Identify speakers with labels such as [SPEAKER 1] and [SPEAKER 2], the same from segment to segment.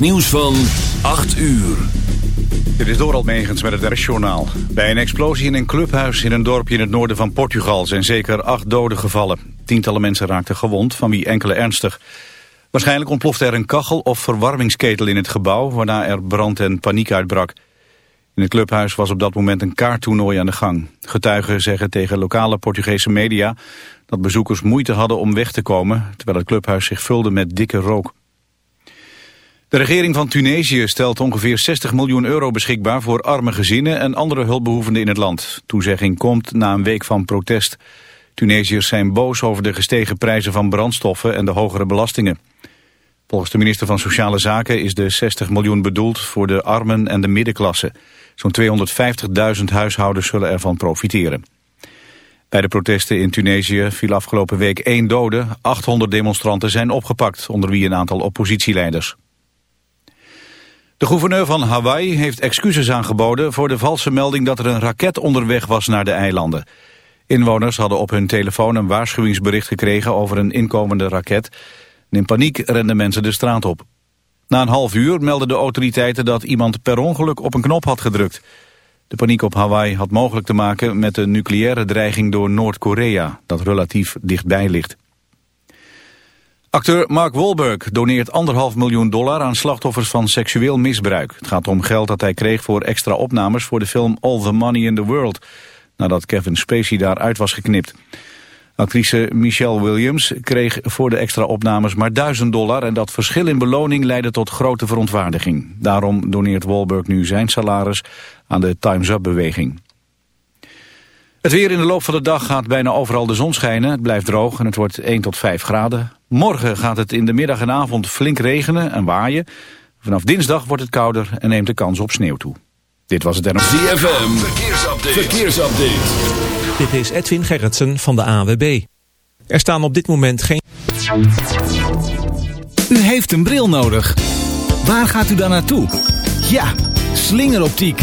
[SPEAKER 1] nieuws van 8 uur.
[SPEAKER 2] Dit is Doral Megens met het RS-journaal. Bij een explosie in een clubhuis in een dorpje in het noorden van Portugal... zijn zeker acht doden gevallen. Tientallen mensen raakten gewond, van wie enkele ernstig. Waarschijnlijk ontplofte er een kachel of verwarmingsketel in het gebouw... waarna er brand en paniek uitbrak. In het clubhuis was op dat moment een kaarttoernooi aan de gang. Getuigen zeggen tegen lokale Portugese media... dat bezoekers moeite hadden om weg te komen... terwijl het clubhuis zich vulde met dikke rook. De regering van Tunesië stelt ongeveer 60 miljoen euro beschikbaar voor arme gezinnen en andere hulpbehoevenden in het land. Toezegging komt na een week van protest. Tunesiërs zijn boos over de gestegen prijzen van brandstoffen en de hogere belastingen. Volgens de minister van Sociale Zaken is de 60 miljoen bedoeld voor de armen en de middenklasse. Zo'n 250.000 huishoudens zullen ervan profiteren. Bij de protesten in Tunesië viel afgelopen week één dode. 800 demonstranten zijn opgepakt, onder wie een aantal oppositieleiders. De gouverneur van Hawaii heeft excuses aangeboden voor de valse melding dat er een raket onderweg was naar de eilanden. Inwoners hadden op hun telefoon een waarschuwingsbericht gekregen over een inkomende raket. in paniek renden mensen de straat op. Na een half uur meldden de autoriteiten dat iemand per ongeluk op een knop had gedrukt. De paniek op Hawaii had mogelijk te maken met de nucleaire dreiging door Noord-Korea, dat relatief dichtbij ligt. Acteur Mark Wahlberg doneert anderhalf miljoen dollar aan slachtoffers van seksueel misbruik. Het gaat om geld dat hij kreeg voor extra opnames voor de film All the Money in the World, nadat Kevin Spacey daaruit was geknipt. Actrice Michelle Williams kreeg voor de extra opnames maar 1000 dollar... en dat verschil in beloning leidde tot grote verontwaardiging. Daarom doneert Wahlberg nu zijn salaris aan de Time's Up-beweging. Het weer in de loop van de dag gaat bijna overal de zon schijnen. Het blijft droog en het wordt 1 tot 5 graden. Morgen gaat het in de middag en avond flink regenen en waaien. Vanaf dinsdag wordt het kouder en neemt de kans op sneeuw toe. Dit was het NOS.
[SPEAKER 1] ZFM, verkeersupdate. verkeersupdate.
[SPEAKER 3] Dit is Edwin Gerritsen van de AWB. Er staan op dit moment geen...
[SPEAKER 4] U heeft een bril nodig. Waar gaat u dan naartoe? Ja, slingeroptiek.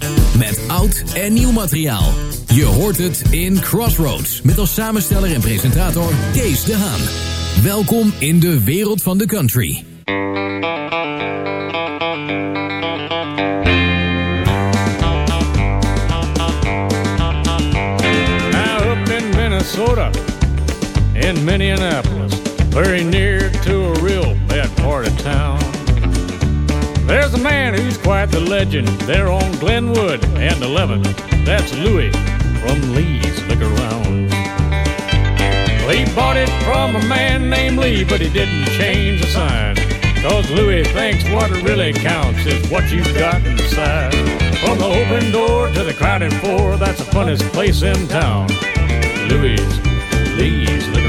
[SPEAKER 5] Met oud en nieuw materiaal. Je hoort het in Crossroads. Met als samensteller en presentator Kees de Haan. Welkom in de wereld van de country.
[SPEAKER 6] Now up in Minnesota, in Minneapolis, very near to a real bad part of town. There's a man who's quite the legend there on Glenwood and 11th. That's Louis from Lee's Liquor Lounge. Well, he bought it from a man named Lee, but he didn't change the sign. Cause Louis thinks what really counts is what you've got inside. From the open door to the crowded floor, that's the funnest place in town. Louis, Lee's Liquor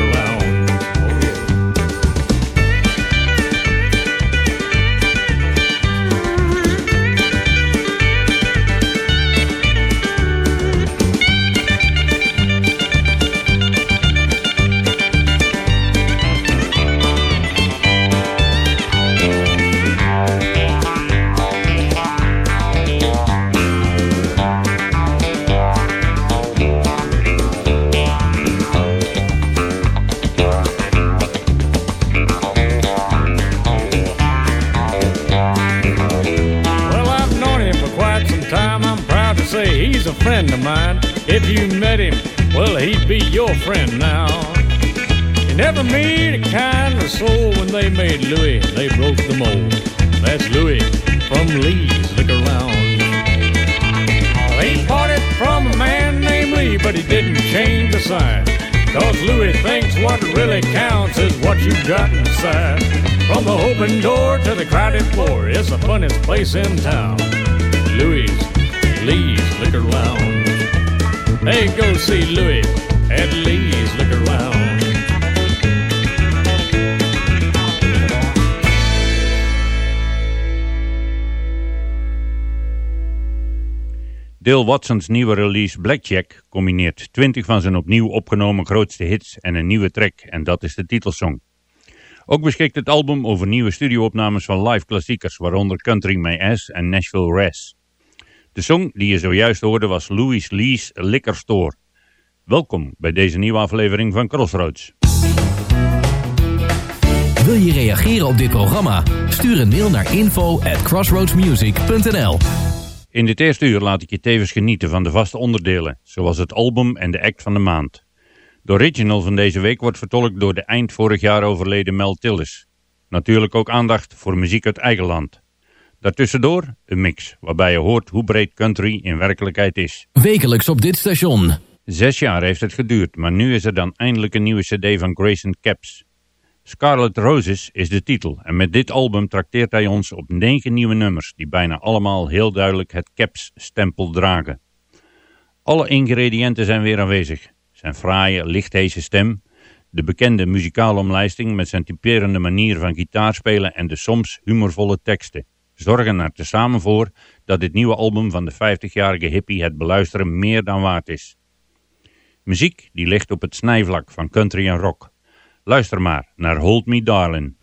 [SPEAKER 6] If you met him, well, he'd be your friend now. You never meet a kind kinder soul when they made Louis, they broke the mold. That's Louis from Lee's Liquor Lounge. They parted from a man named Lee, but he didn't change the sign. Cause Louis thinks what really counts is what you've got inside. From the open door to the crowded floor, it's the funnest place in town. Louis, Lee's Liquor Lounge. Hey, go see Louis at Lee's Liquor Lounge.
[SPEAKER 7] Dale Watsons nieuwe release Blackjack combineert 20 van zijn opnieuw opgenomen grootste hits en een nieuwe track en dat is de titelsong. Ook beschikt het album over nieuwe studioopnames van live klassiekers, waaronder Country My Ass en Nashville Res. De song die je zojuist hoorde was Louis Lee's Liquor Store. Welkom bij deze nieuwe aflevering van Crossroads.
[SPEAKER 8] Wil je reageren op dit programma? Stuur een mail naar info at crossroadsmusic.nl
[SPEAKER 7] In dit eerste uur laat ik je tevens genieten van de vaste onderdelen, zoals het album en de act van de maand. De original van deze week wordt vertolkt door de eind vorig jaar overleden Mel Tillis. Natuurlijk ook aandacht voor muziek uit eigen land. Daartussendoor een mix, waarbij je hoort hoe breed country in werkelijkheid is.
[SPEAKER 8] Wekelijks op dit station.
[SPEAKER 7] Zes jaar heeft het geduurd, maar nu is er dan eindelijk een nieuwe cd van Grayson Caps. Scarlet Roses is de titel en met dit album trakteert hij ons op negen nieuwe nummers die bijna allemaal heel duidelijk het Caps-stempel dragen. Alle ingrediënten zijn weer aanwezig. Zijn fraaie, lichtheese stem, de bekende muzikale omlijsting met zijn typerende manier van gitaarspelen en de soms humorvolle teksten zorgen er tezamen voor dat dit nieuwe album van de 50-jarige hippie het beluisteren meer dan waard is. Muziek die ligt op het snijvlak van country en rock. Luister maar naar Hold Me Darling.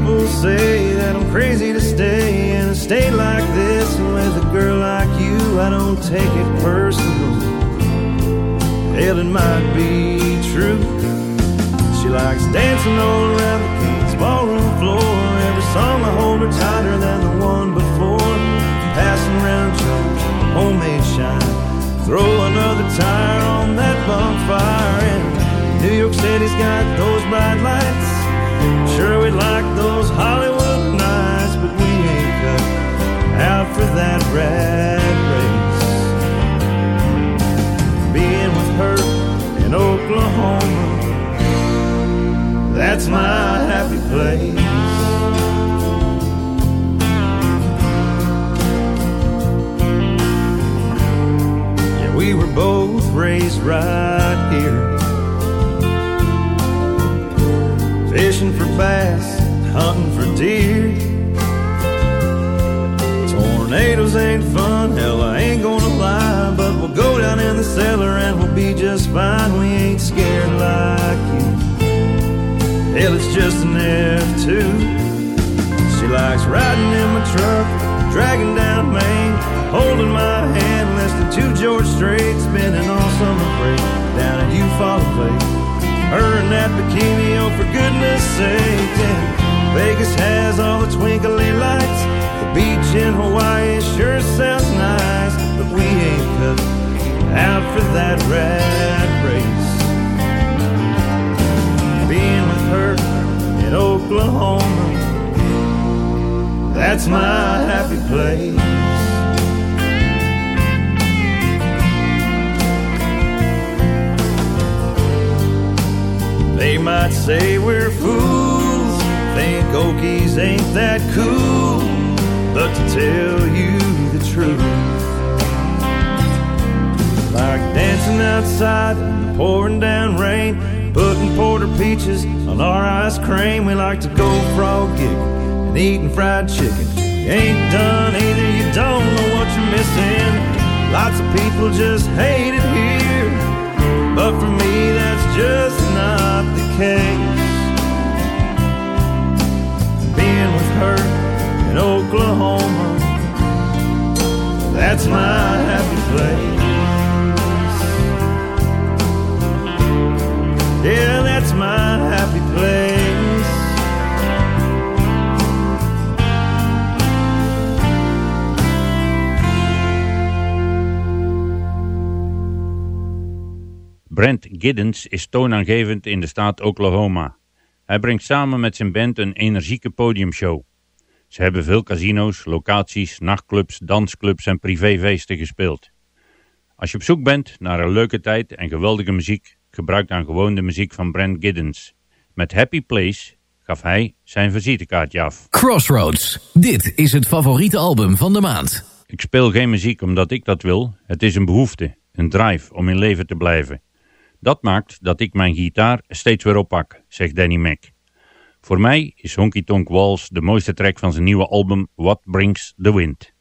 [SPEAKER 9] People say that I'm crazy to stay in a state like this, and with a girl like you, I don't take it personal. Hell, it might be true. She likes dancing all around the King's ballroom floor. Every song I hold her tighter than the one before. Passing around Joe's homemade shine. Throw another tire on that bonfire. And New York City's got those bright lights. Sure, we'd like those Hollywood nights, but we ain't cut out for that rat race. Being with her in Oklahoma, that's my happy place. We were both raised right here. Bass, hunting for deer. Tornadoes ain't fun, hell, I ain't gonna lie. But we'll go down in the cellar and we'll be just fine. We ain't scared like you. Hell, it's just an F2. She likes riding in my truck, dragging down Main, holding my hand, listening to George Strait, spending all summer break down at Eufaula Lake. Her and that bikini, And Vegas has all the twinkly lights. The beach in Hawaii sure sounds nice, but we ain't cut out for that rat race. Being with her in Oklahoma, that's my happy place. Might say we're fools, think Okies ain't that cool. But to tell you the truth, like dancing outside in the pouring down rain, putting porter peaches on our ice cream. We like to go frog gigging and eating fried chicken. You ain't done either, you don't know what you're missing. Lots of people just hate it here. But for me, that's just case. Being with her in Oklahoma, that's my happy place. Yeah, that's my happy place.
[SPEAKER 10] Brent Giddens is toonaangevend in de staat Oklahoma. Hij brengt samen met zijn band een energieke podiumshow. Ze hebben veel casino's, locaties, nachtclubs, dansclubs en privéfeesten gespeeld. Als je op zoek bent naar een leuke tijd en geweldige muziek, gebruik dan gewoon de muziek van Brent Giddens. Met Happy Place gaf hij zijn visitekaartje af.
[SPEAKER 5] Crossroads. Dit is het favoriete album van de maand.
[SPEAKER 10] Ik speel geen muziek omdat ik dat wil. Het is een behoefte, een drive om in leven te blijven. Dat maakt dat ik mijn gitaar steeds weer oppak, zegt Danny Mac. Voor mij is Honky Tonk Walls de mooiste track van zijn nieuwe album What Brings the Wind.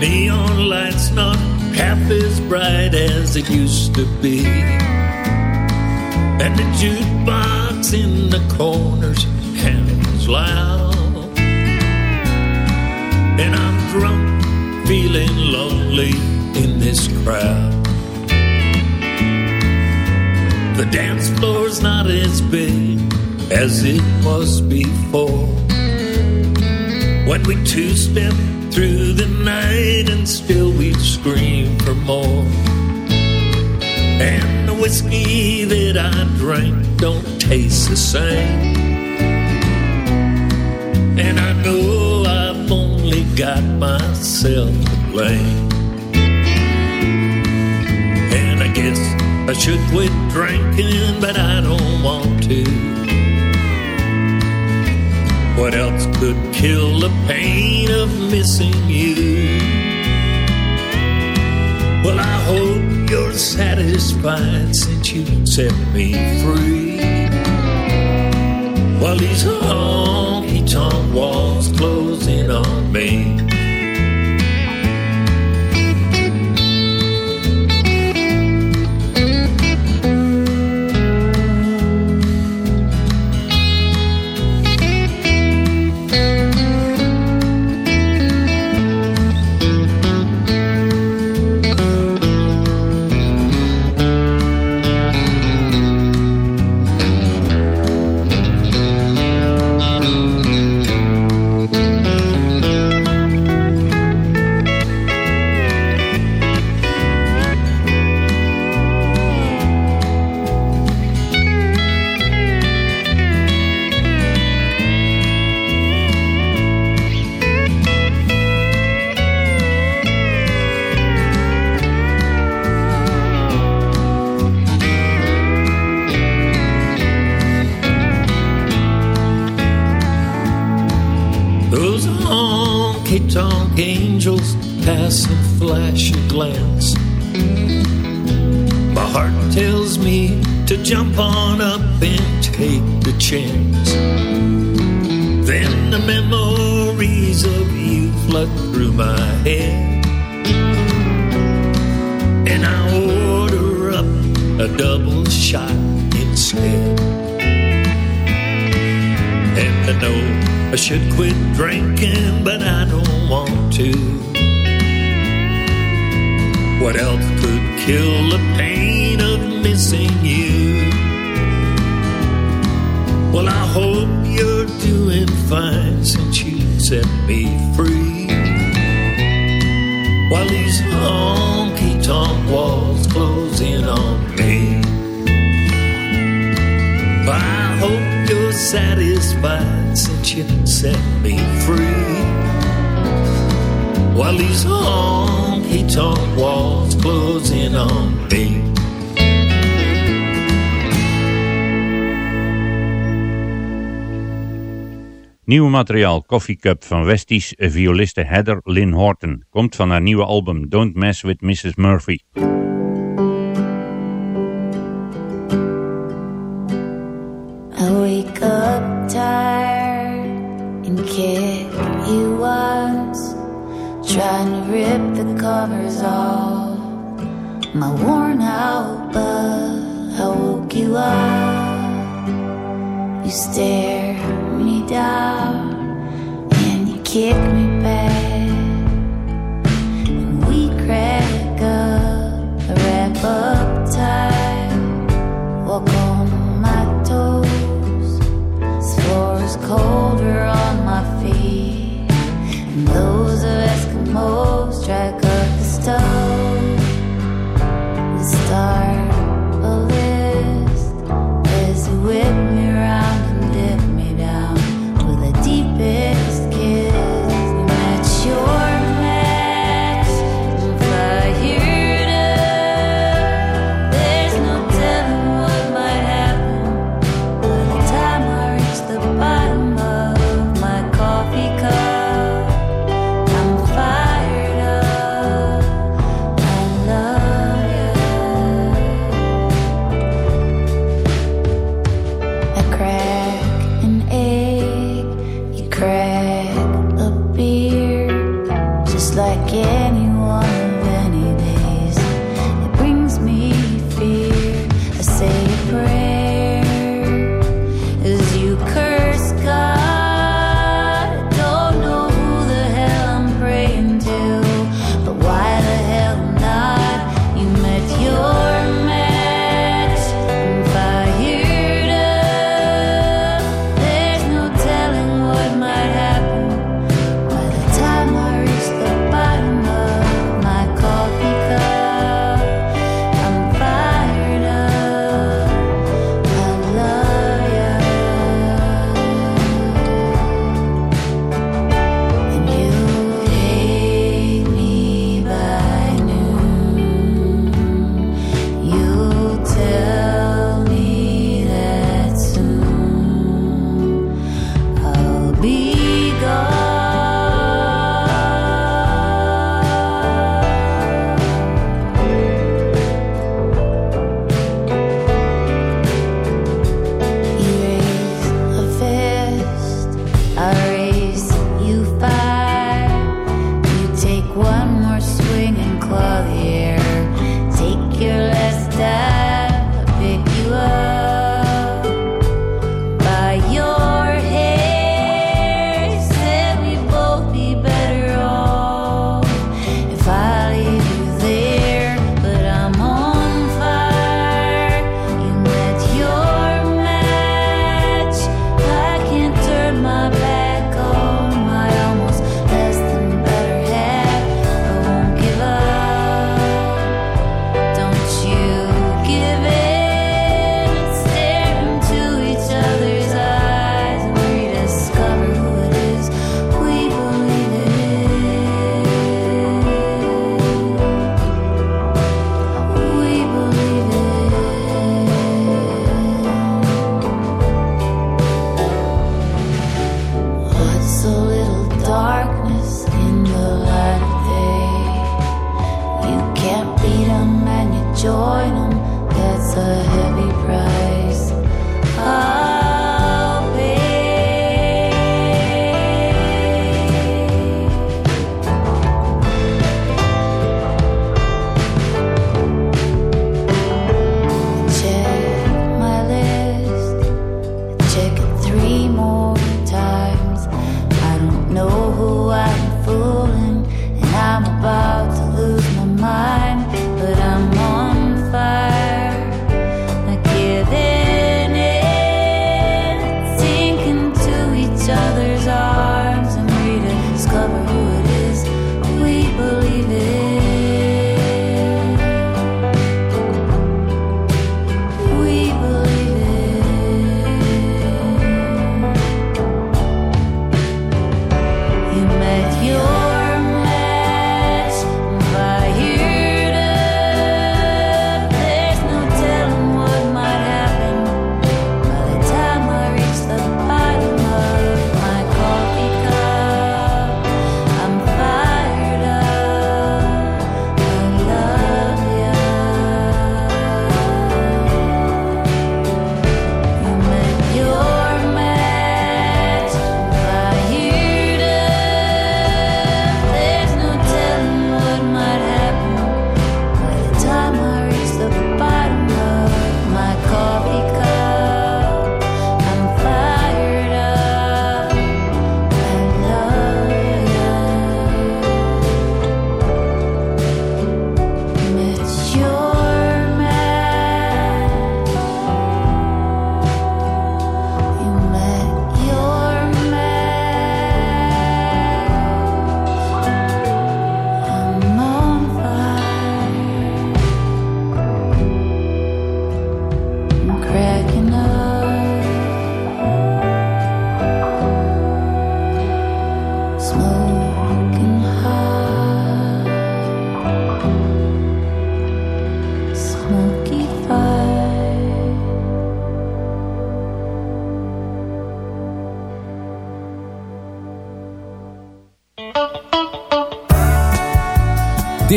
[SPEAKER 11] Neon light's not half as bright as it used to be. And the jukebox in the corners hums loud. And I'm drunk, feeling lonely in this crowd. The dance floor's not as big as it was before. When we two step through the night and still we scream for more. And the whiskey that I drank don't taste the same. And I know I've only got myself to blame. And I guess I should quit drinking, but I don't want to. What else could kill the pain of missing you? Well, I hope you're satisfied since you set me free. While these honky tonk walls closing on me. Take tonk walls close in on me.
[SPEAKER 10] Nieuw materiaal Coffee Cup van Westies violiste Heather Lynn Horton komt van haar nieuwe album Don't Mess With Mrs. Murphy.
[SPEAKER 12] I wake up tired and trying to rip the covers off my worn out bug. I woke you up, you stare me down and you kick me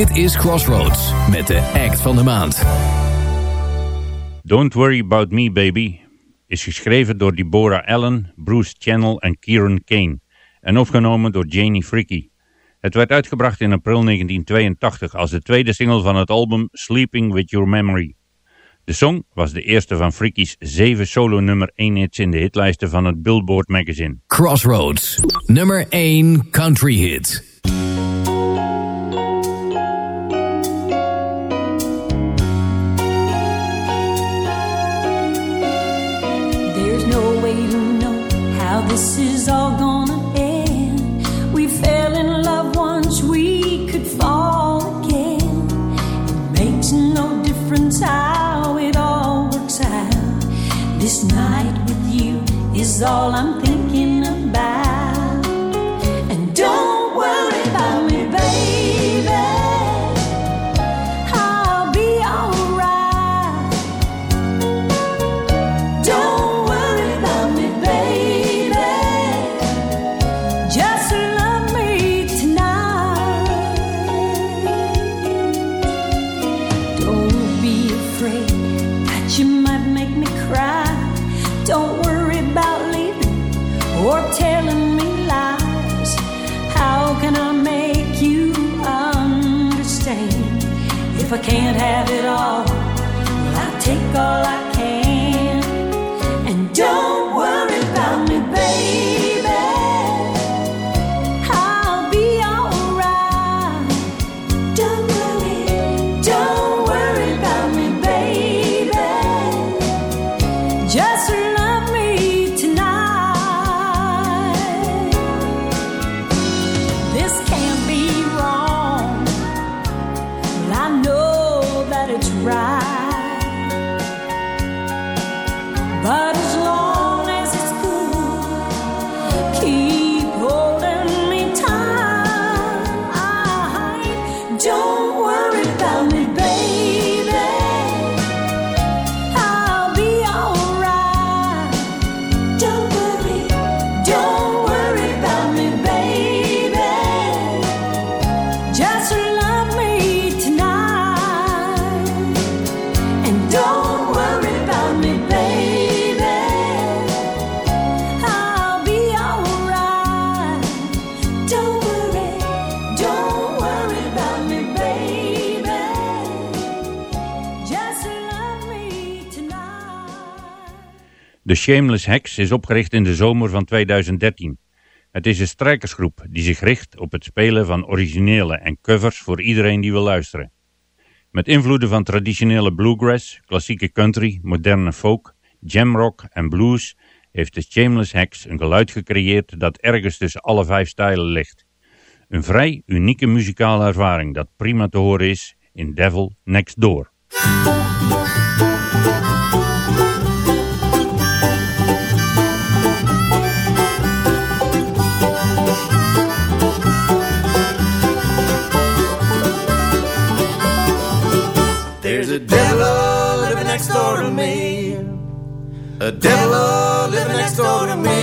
[SPEAKER 8] Dit is Crossroads met de act van de maand.
[SPEAKER 10] Don't Worry About Me Baby is geschreven door Deborah Allen, Bruce Channel en Kieran Kane en opgenomen door Janie Fricky. Het werd uitgebracht in april 1982 als de tweede single van het album Sleeping With Your Memory. De song was de eerste van Fricky's zeven solo nummer 1 hits in de hitlijsten van het Billboard magazine.
[SPEAKER 8] Crossroads, nummer 1 country hit.
[SPEAKER 13] This is all gonna end. We fell in love once, we could fall again. It makes no difference how it all works out. This night with you is all I'm thinking might make me cry. Don't worry about leaving or telling me lies. How can I make you understand? If I can't have it all, I'll take all I
[SPEAKER 10] Shameless Hex is opgericht in de zomer van 2013. Het is een strijkersgroep die zich richt op het spelen van originele en covers voor iedereen die wil luisteren. Met invloeden van traditionele bluegrass, klassieke country, moderne folk, jamrock en blues heeft de Shameless Hex een geluid gecreëerd dat ergens tussen alle vijf stijlen ligt. Een vrij unieke muzikale ervaring dat prima te horen is in Devil Next Door.
[SPEAKER 14] Next door to me. A devil living next door to me.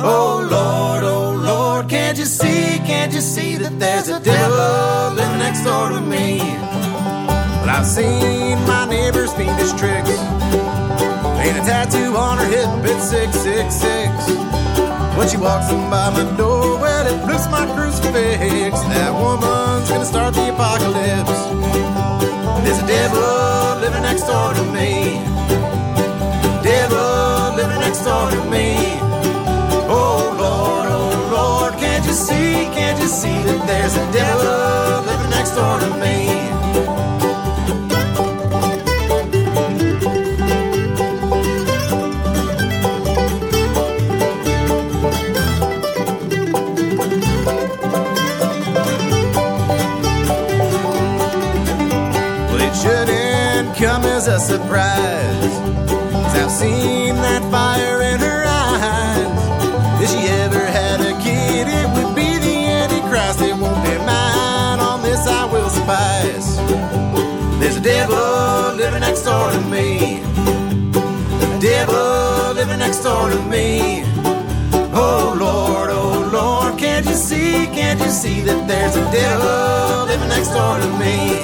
[SPEAKER 14] Oh Lord, oh Lord, can't you see, can't you see that there's a devil living next door to me? Well, I've seen my neighbor's fiendish tricks. Ain't a tattoo on her hip, it's 666. When she walks in by my door, well, it looks my crucifix. That woman's gonna start the apocalypse. There's a devil living next door to me. Devil living next door to me. Oh Lord, oh Lord, can't you see, can't you see that there's a devil living next door to me? Surprise. Cause I've seen that fire in her eyes. If she ever had a kid, it would be the Antichrist. It won't be mine. On this I will suffice. There's a devil living next door to me. A devil living next door to me. Oh Lord, oh Lord, can't you see, can't you see that there's a devil living next door to me?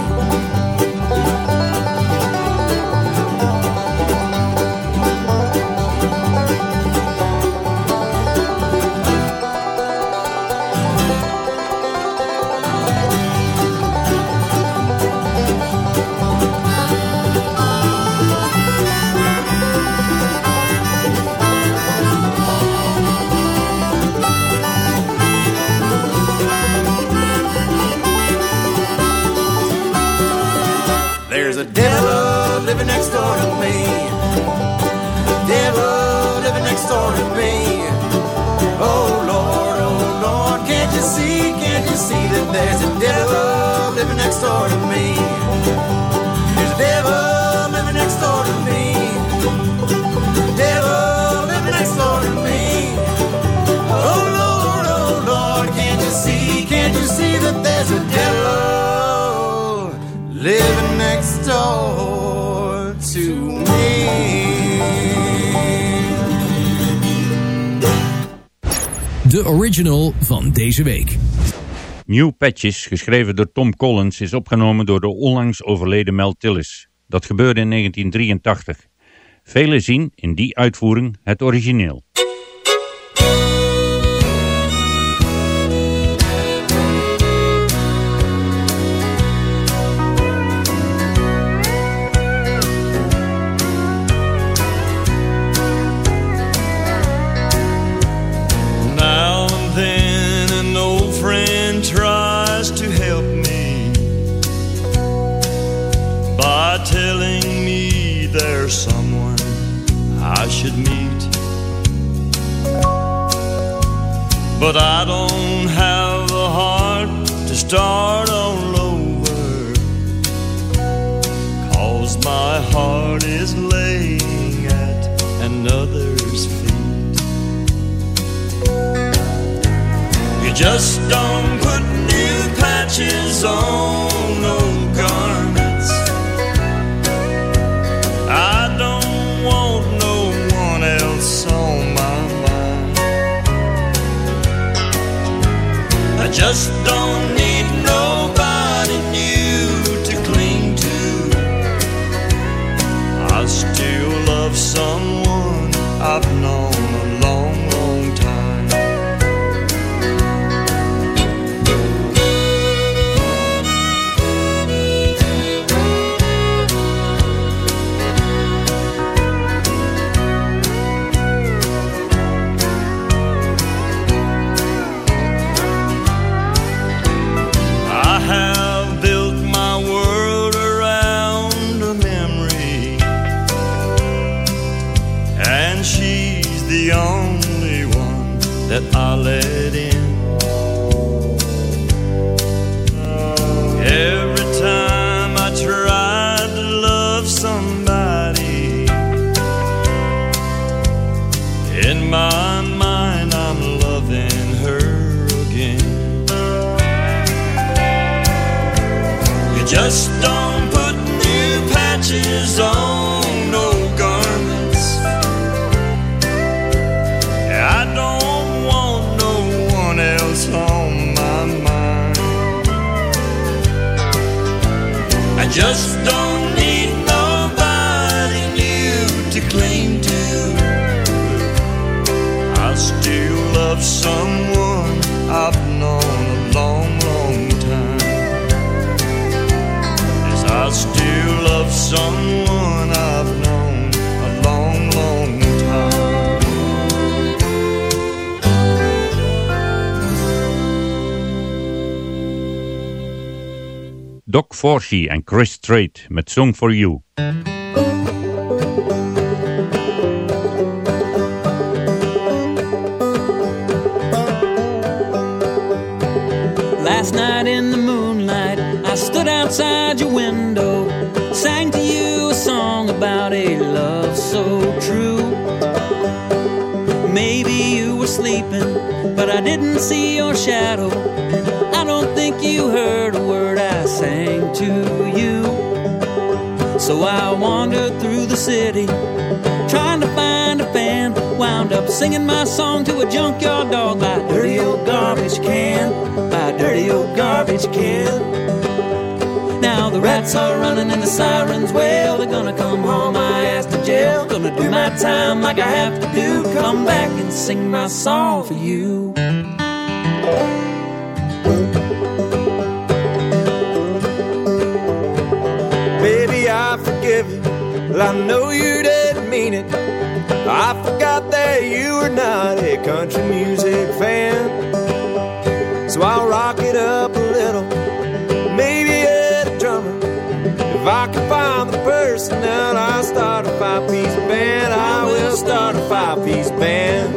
[SPEAKER 8] Original van deze week.
[SPEAKER 10] New Patches, geschreven door Tom Collins, is opgenomen door de onlangs overleden Mel Tillis. Dat gebeurde in 1983. Velen zien in die uitvoering het origineel.
[SPEAKER 15] But I don't have the heart to start all over. Cause my heart is laying at another's feet. You just don't put new patches on new to. I still love someone I've known a long, long time. Yes, I still love someone I've known a long, long time.
[SPEAKER 10] Doc Forsey en Chris Strait met Song for You.
[SPEAKER 16] Last night in the moonlight, I stood outside your window, sang to you a song about a love so true. Maybe you were sleeping, but I didn't see your shadow. I don't think you heard a word I sang to you. So I wandered through the city, wound up singing my song to a junkyard dog by a dirty old garbage can, by a dirty old garbage can. Now the rats are running and the sirens wail. They're gonna come haul my ass to jail. Gonna do my time like I have to do. Come back and sing my song for you.
[SPEAKER 9] Baby, I forgive you. Well, I know you didn't mean it. I forgot that you were not a country music fan. So I'll rock it up a little. Maybe add a drummer. If I can find the person, I'll start a five piece band. I will start a five piece band.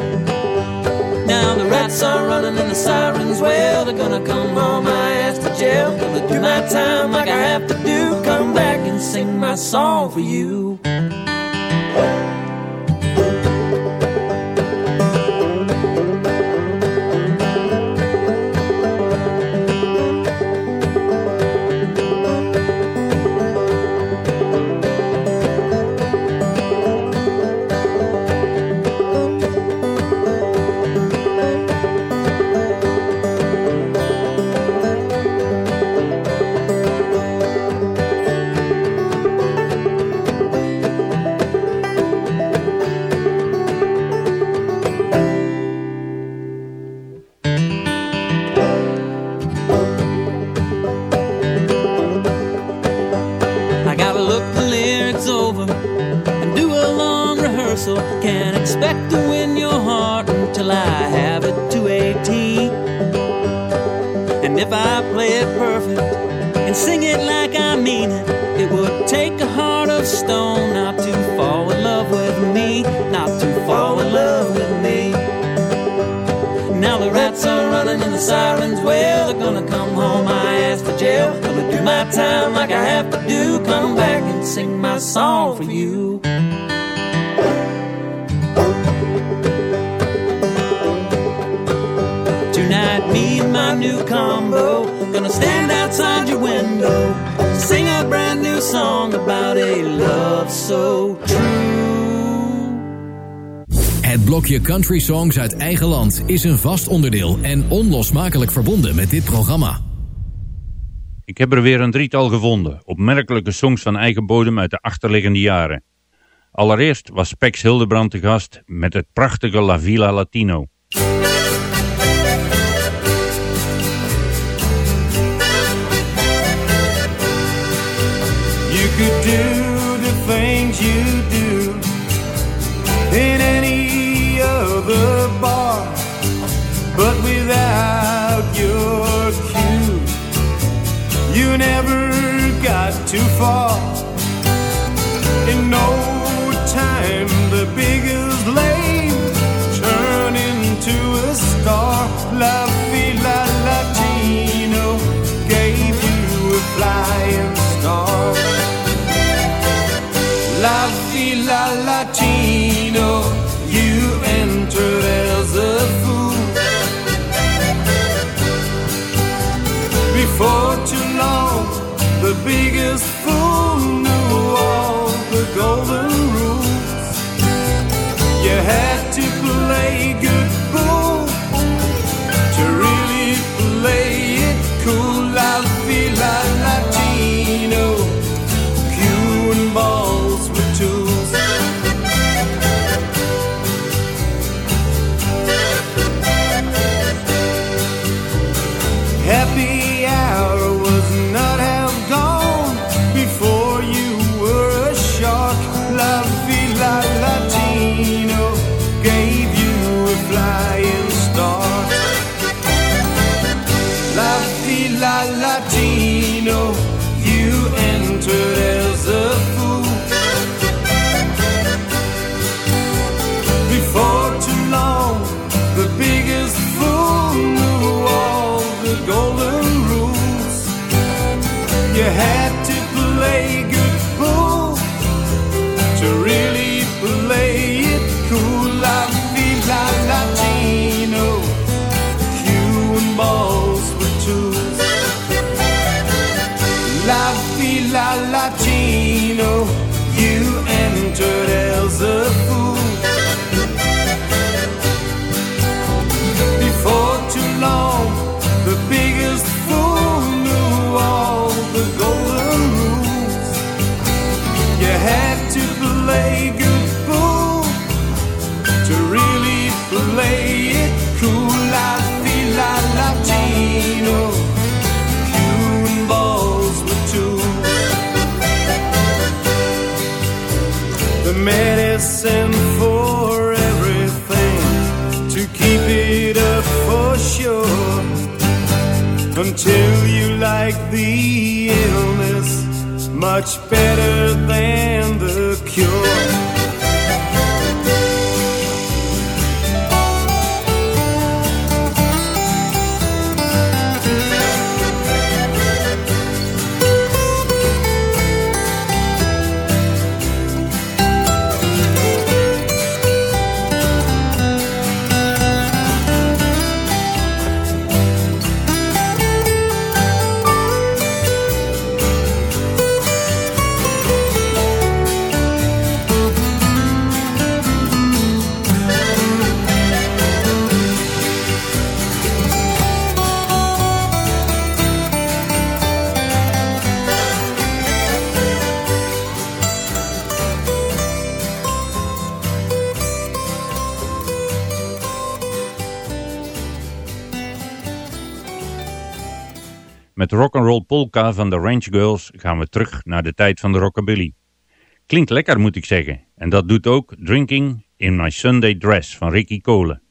[SPEAKER 16] Now the rats are running and the sirens wail. They're gonna come haul my ass to jail. Gonna do my time like I have to do. Come back and sing my song for you.
[SPEAKER 5] Country Songs uit eigen land is een vast onderdeel en onlosmakelijk verbonden met dit programma.
[SPEAKER 10] Ik heb er weer een drietal gevonden, opmerkelijke songs van eigen bodem uit de achterliggende jaren. Allereerst was Pex Hildebrand te gast met het prachtige La Villa Latino.
[SPEAKER 9] You could do you never got too far. you had. much better
[SPEAKER 17] Met Rock'n'Roll Polka van de Ranch Girls gaan we terug naar de tijd van de rockabilly. Klinkt lekker moet ik zeggen. En dat doet ook Drinking in My Sunday Dress van Ricky Cole.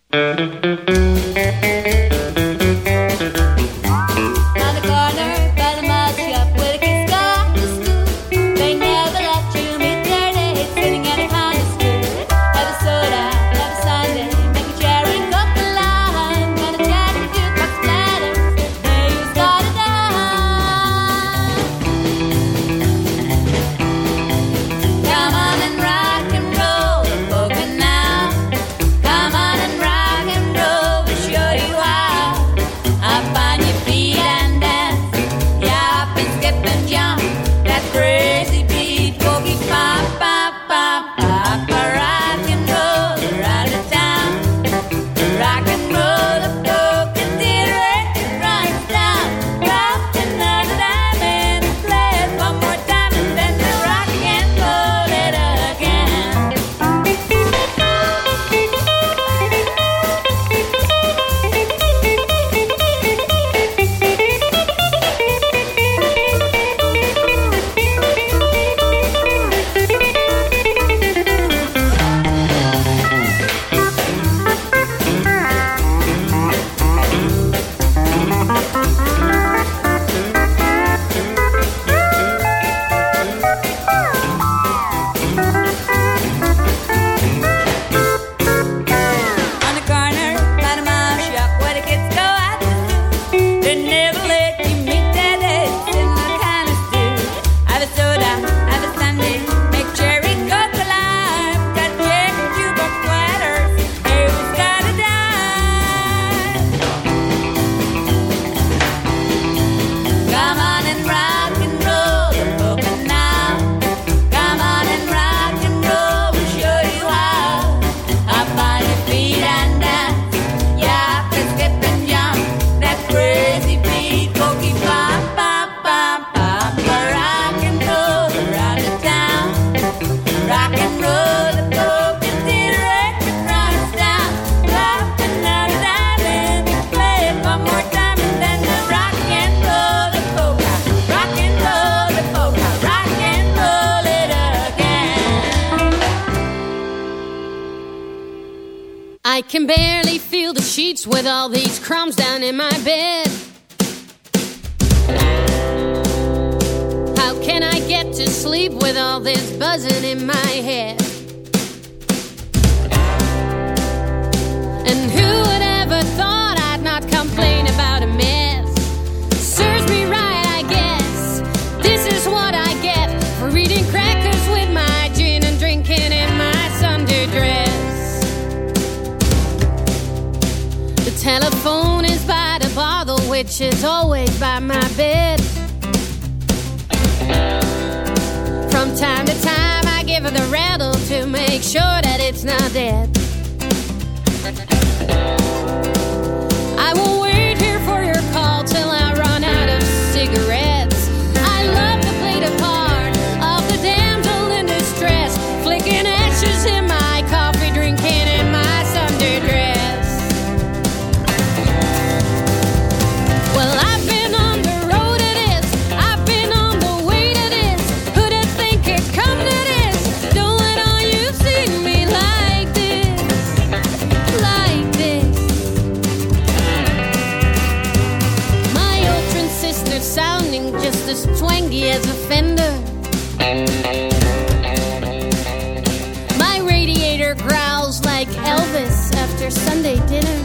[SPEAKER 17] after Sunday dinner.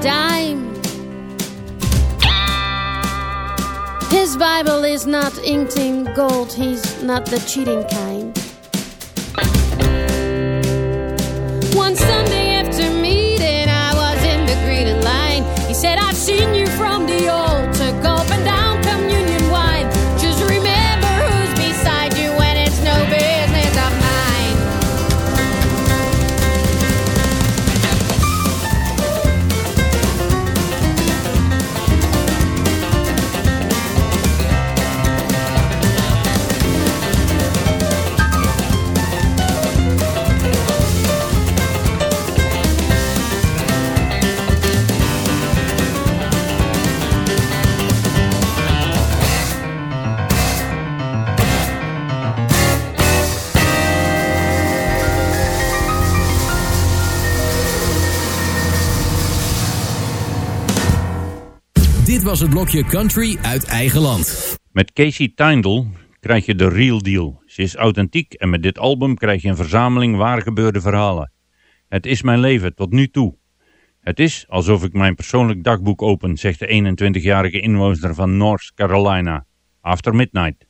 [SPEAKER 17] dime. His Bible is not inked in gold, he's not the cheating kind. One Sunday. was
[SPEAKER 8] het blokje country uit eigen land.
[SPEAKER 10] Met Casey Tyndall krijg je de real deal. Ze is authentiek en met dit album krijg je een verzameling waar gebeurde verhalen. Het is mijn leven tot nu toe. Het is alsof ik mijn persoonlijk dagboek open, zegt de 21-jarige inwoner van North Carolina. After Midnight.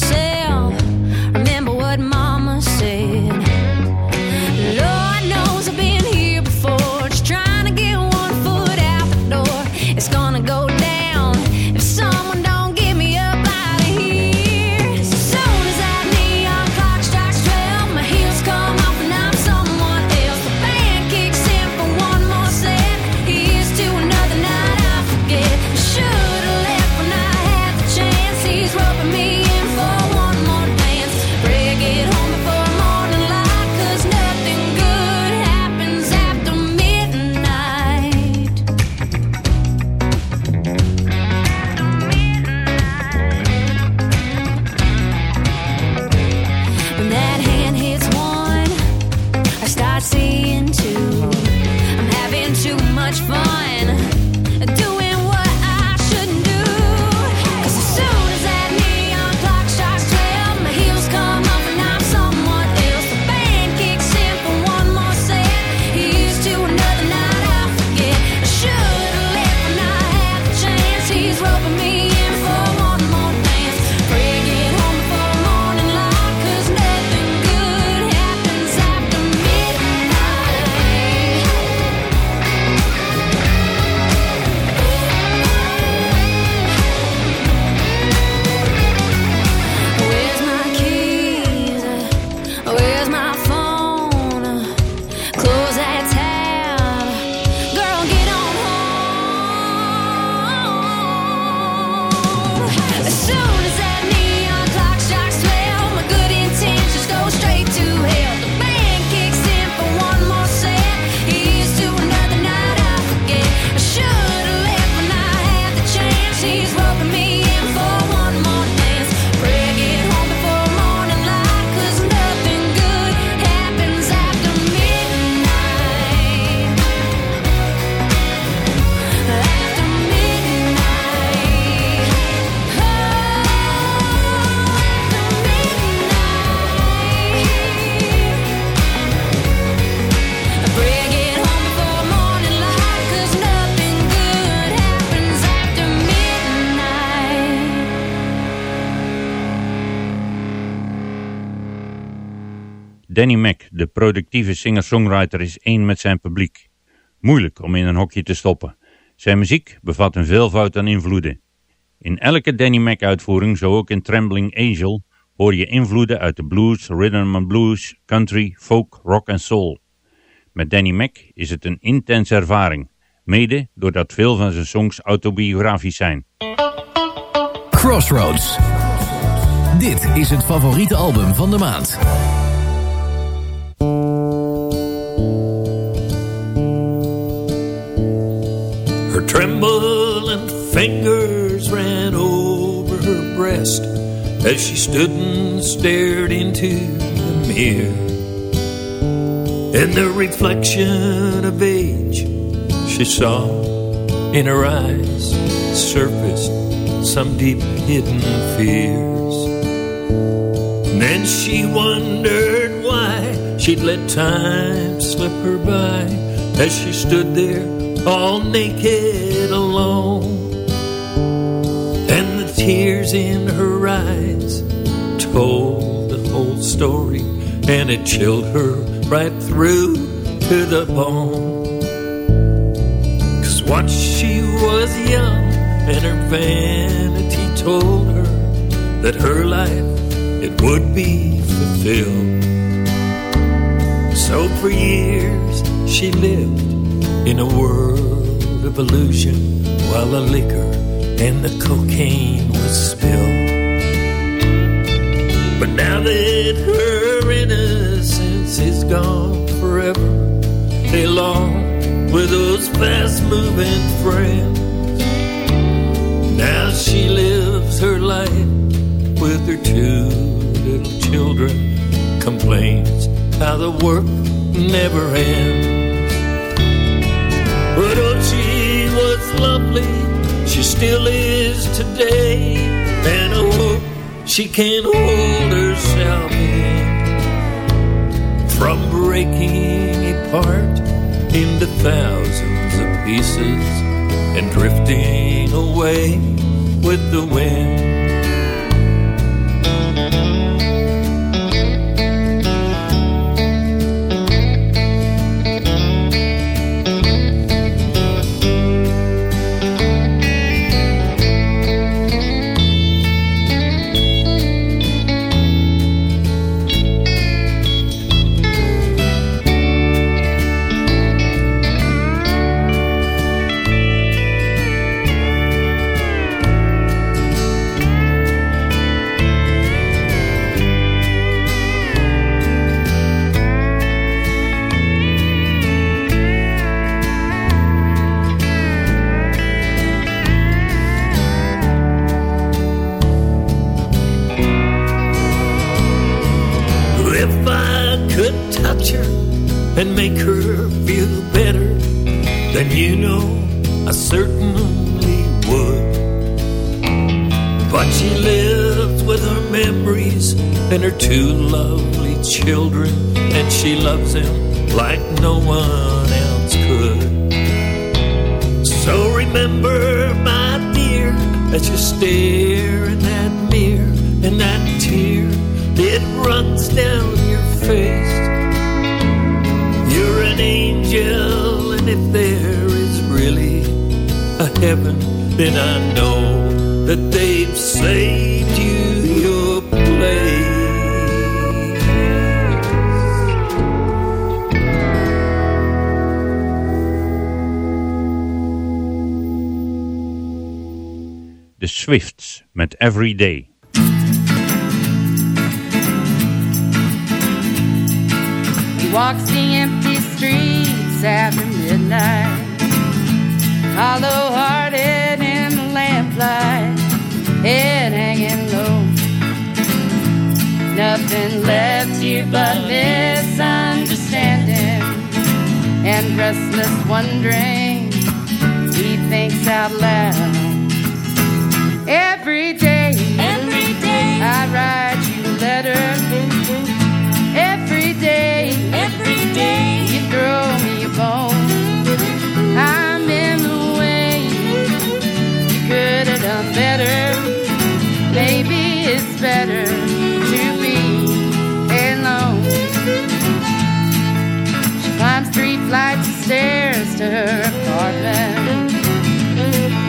[SPEAKER 18] say
[SPEAKER 10] Danny Mac, de productieve singer-songwriter, is één met zijn publiek. Moeilijk om in een hokje te stoppen. Zijn muziek bevat een veelvoud aan invloeden. In elke Danny Mac uitvoering, zo ook in Trembling Angel, hoor je invloeden uit de blues, rhythm and blues, country, folk, rock en soul. Met Danny Mac is het een intense ervaring, mede doordat veel van zijn songs autobiografisch zijn.
[SPEAKER 5] Crossroads. Dit is het favoriete album van de maand.
[SPEAKER 11] Trembling fingers ran over her breast as she stood and stared into the mirror. In the reflection of age, she saw in her eyes surfaced some deep hidden fears. And then she wondered why she'd let time slip her by as she stood there all naked alone. And the tears in her eyes told the whole story, and it chilled her right through to the bone. Cause once she was young, and her vanity told her that her life it would be fulfilled. So for years she lived in a world of illusion while the liquor and the cocaine was spilled. But now that her innocence is gone forever, they long with those fast moving friends, now she lives her life with her two little children, complains how the work never ends. Lovely, she still is today, and I hope she can hold herself in from breaking apart into thousands of pieces and drifting away with the wind. As you stare in that mirror, and that tear, it runs down your face. You're an angel, and if there is really a heaven, then I know that they've saved
[SPEAKER 10] Swifts met Every Day.
[SPEAKER 19] He walks the empty streets after midnight, hollow hearted in the lamplight, head hanging low. Nothing left here but misunderstanding and restless wondering. He thinks out loud. write you letters every day. Every day you throw me a bone. I'm in the way. You could have done better. Maybe it's better to be alone. She climbs three flights of stairs to her apartment.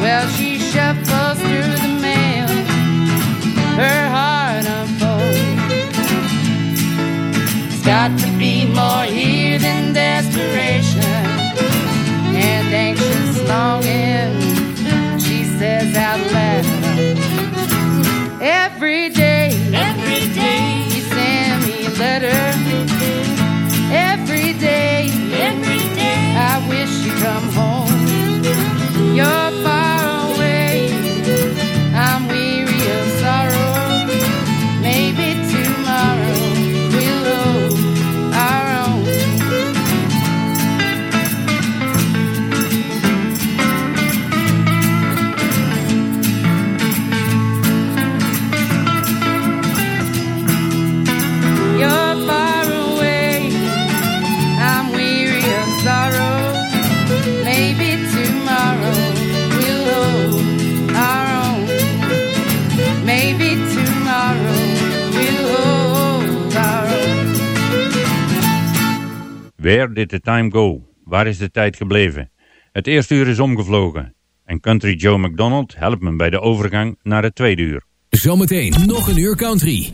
[SPEAKER 19] Well, she shuffles through the mail. Her heart. got to be more here than desperation and anxious longing. She says out loud every day, every day you send me a letter.
[SPEAKER 10] Where did the time go? Waar is de tijd gebleven? Het eerste uur is omgevlogen. En Country Joe McDonald helpt me bij de overgang naar het tweede uur.
[SPEAKER 5] Zometeen nog een uur country.